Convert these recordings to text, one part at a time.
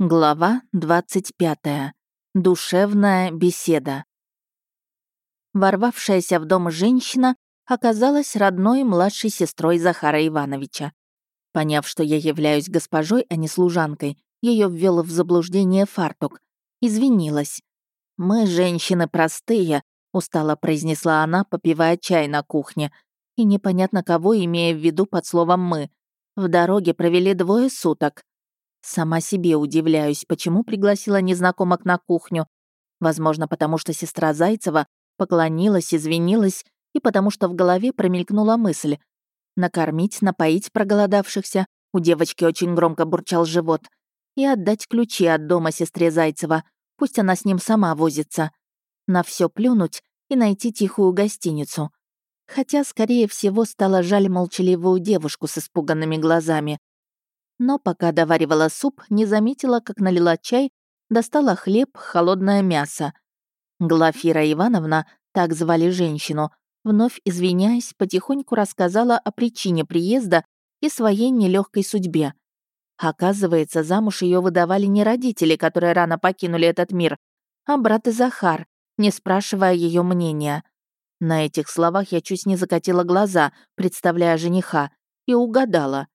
Глава 25. Душевная беседа. Ворвавшаяся в дом женщина оказалась родной младшей сестрой Захара Ивановича. Поняв, что я являюсь госпожой, а не служанкой, ее ввел в заблуждение фартук. Извинилась. «Мы, женщины, простые», — устало произнесла она, попивая чай на кухне. И непонятно кого, имея в виду под словом «мы». В дороге провели двое суток. Сама себе удивляюсь, почему пригласила незнакомок на кухню. Возможно, потому что сестра Зайцева поклонилась, извинилась, и потому что в голове промелькнула мысль. Накормить, напоить проголодавшихся, у девочки очень громко бурчал живот, и отдать ключи от дома сестре Зайцева, пусть она с ним сама возится. На все плюнуть и найти тихую гостиницу. Хотя, скорее всего, стало жаль молчаливую девушку с испуганными глазами но пока доваривала суп, не заметила, как налила чай, достала хлеб, холодное мясо. Глафира Ивановна, так звали женщину, вновь извиняясь, потихоньку рассказала о причине приезда и своей нелегкой судьбе. Оказывается, замуж ее выдавали не родители, которые рано покинули этот мир, а брат и Захар, не спрашивая ее мнения. На этих словах я чуть не закатила глаза, представляя жениха, и угадала.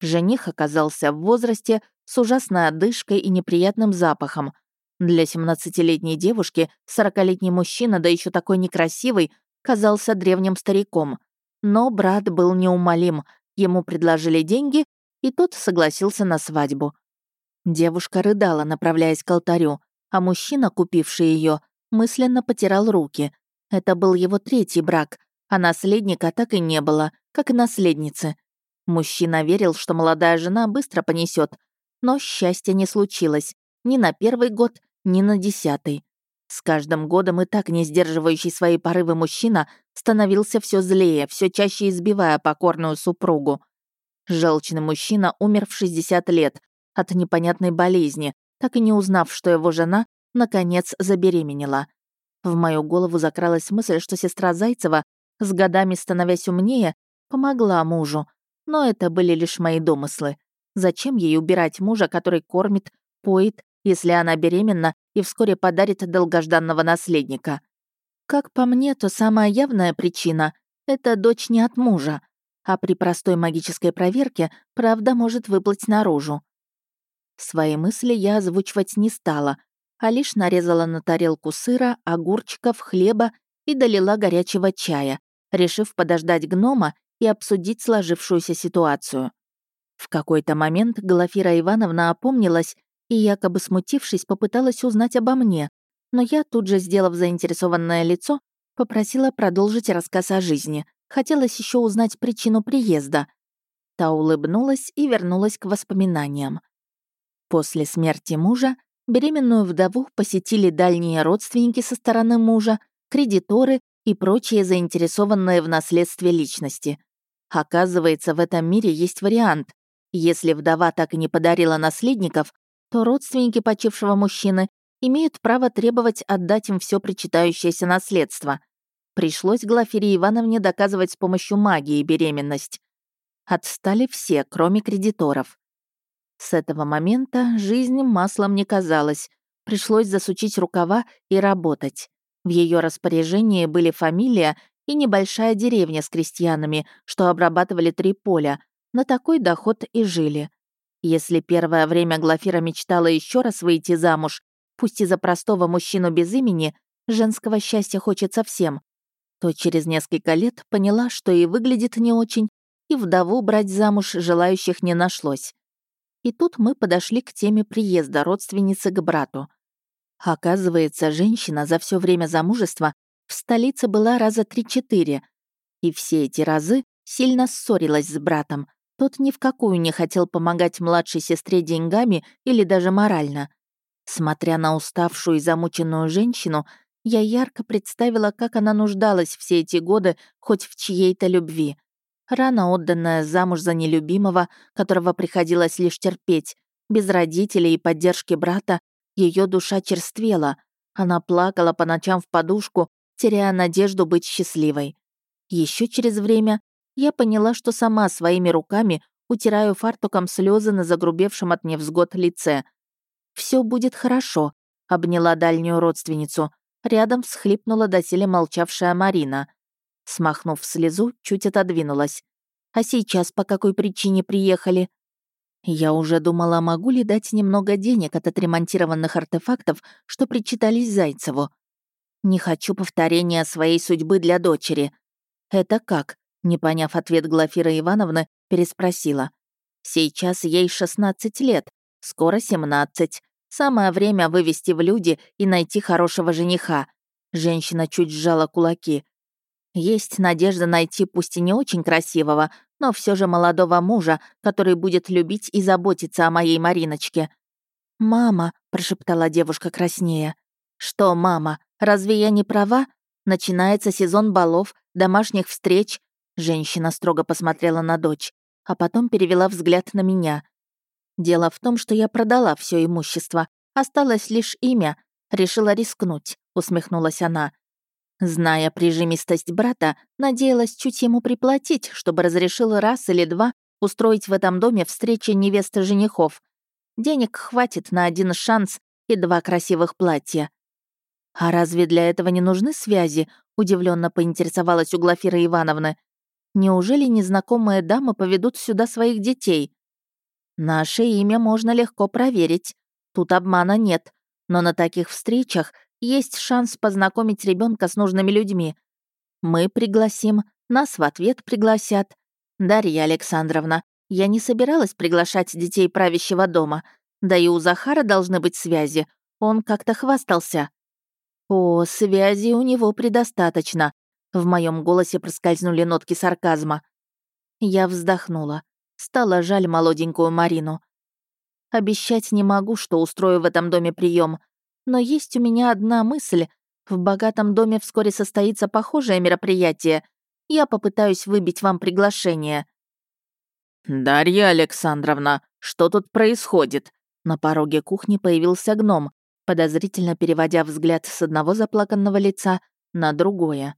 Жених оказался в возрасте с ужасной одышкой и неприятным запахом. Для 17-летней девушки 40-летний мужчина, да еще такой некрасивый, казался древним стариком. Но брат был неумолим. Ему предложили деньги, и тот согласился на свадьбу. Девушка рыдала, направляясь к алтарю, а мужчина, купивший ее, мысленно потирал руки. Это был его третий брак, а наследника так и не было, как и наследницы. Мужчина верил, что молодая жена быстро понесет, но счастья не случилось ни на первый год, ни на десятый. С каждым годом и так не сдерживающий свои порывы мужчина становился все злее, все чаще избивая покорную супругу. Желчный мужчина умер в 60 лет от непонятной болезни, так и не узнав, что его жена, наконец, забеременела. В мою голову закралась мысль, что сестра Зайцева, с годами становясь умнее, помогла мужу, но это были лишь мои домыслы. Зачем ей убирать мужа, который кормит, поет, если она беременна и вскоре подарит долгожданного наследника? Как по мне, то самая явная причина — это дочь не от мужа, а при простой магической проверке правда может выплыть наружу. Свои мысли я озвучивать не стала, а лишь нарезала на тарелку сыра, огурчиков, хлеба и долила горячего чая, решив подождать гнома и обсудить сложившуюся ситуацию. В какой-то момент Глафира Ивановна опомнилась и, якобы смутившись, попыталась узнать обо мне, но я, тут же сделав заинтересованное лицо, попросила продолжить рассказ о жизни. Хотелось еще узнать причину приезда. Та улыбнулась и вернулась к воспоминаниям. После смерти мужа беременную вдову посетили дальние родственники со стороны мужа, кредиторы и прочие заинтересованные в наследстве личности. Оказывается, в этом мире есть вариант. Если вдова так и не подарила наследников, то родственники почившего мужчины имеют право требовать отдать им все причитающееся наследство. Пришлось Глафире Ивановне доказывать с помощью магии беременность. Отстали все, кроме кредиторов. С этого момента жизнь маслом не казалась. Пришлось засучить рукава и работать. В ее распоряжении были фамилия и небольшая деревня с крестьянами, что обрабатывали три поля. На такой доход и жили. Если первое время Глафира мечтала еще раз выйти замуж, пусть и за простого мужчину без имени, женского счастья хочется всем, то через несколько лет поняла, что и выглядит не очень, и вдову брать замуж желающих не нашлось. И тут мы подошли к теме приезда родственницы к брату. Оказывается, женщина за все время замужества в столице была раза три-четыре, и все эти разы сильно ссорилась с братом. Тот ни в какую не хотел помогать младшей сестре деньгами или даже морально. Смотря на уставшую и замученную женщину, я ярко представила, как она нуждалась все эти годы хоть в чьей-то любви. Рано отданная замуж за нелюбимого, которого приходилось лишь терпеть, без родителей и поддержки брата, ее душа черствела. Она плакала по ночам в подушку, теряя надежду быть счастливой. Еще через время я поняла, что сама своими руками утираю фартуком слезы на загрубевшем от невзгод лице. Все будет хорошо», — обняла дальнюю родственницу. Рядом всхлипнула доселе молчавшая Марина. Смахнув слезу, чуть отодвинулась. «А сейчас по какой причине приехали?» Я уже думала, могу ли дать немного денег от отремонтированных артефактов, что причитались Зайцеву. Не хочу повторения своей судьбы для дочери. Это как? Не поняв ответ Глафира Ивановны, переспросила. Сейчас ей 16 лет, скоро 17. Самое время вывести в люди и найти хорошего жениха. Женщина чуть сжала кулаки. Есть надежда найти пусть и не очень красивого, но все же молодого мужа, который будет любить и заботиться о моей Мариночке. «Мама», — прошептала девушка краснея. «Что, мама, разве я не права? Начинается сезон балов, домашних встреч». Женщина строго посмотрела на дочь, а потом перевела взгляд на меня. Дело в том, что я продала все имущество. Осталось лишь имя. Решила рискнуть, усмехнулась она. Зная прижимистость брата, надеялась чуть ему приплатить, чтобы разрешил раз или два устроить в этом доме встречи невесты женихов. Денег хватит на один шанс и два красивых платья. «А разве для этого не нужны связи?» — удивленно поинтересовалась у Глафиры Ивановны. «Неужели незнакомые дамы поведут сюда своих детей?» Наше имя можно легко проверить. Тут обмана нет. Но на таких встречах есть шанс познакомить ребенка с нужными людьми. Мы пригласим, нас в ответ пригласят. Дарья Александровна, я не собиралась приглашать детей правящего дома. Да и у Захара должны быть связи. Он как-то хвастался. О, связи у него предостаточно. В моем голосе проскользнули нотки сарказма. Я вздохнула. Стало жаль молоденькую Марину. Обещать не могу, что устрою в этом доме прием, но есть у меня одна мысль. В богатом доме вскоре состоится похожее мероприятие. Я попытаюсь выбить вам приглашение». «Дарья Александровна, что тут происходит?» На пороге кухни появился гном, подозрительно переводя взгляд с одного заплаканного лица на другое.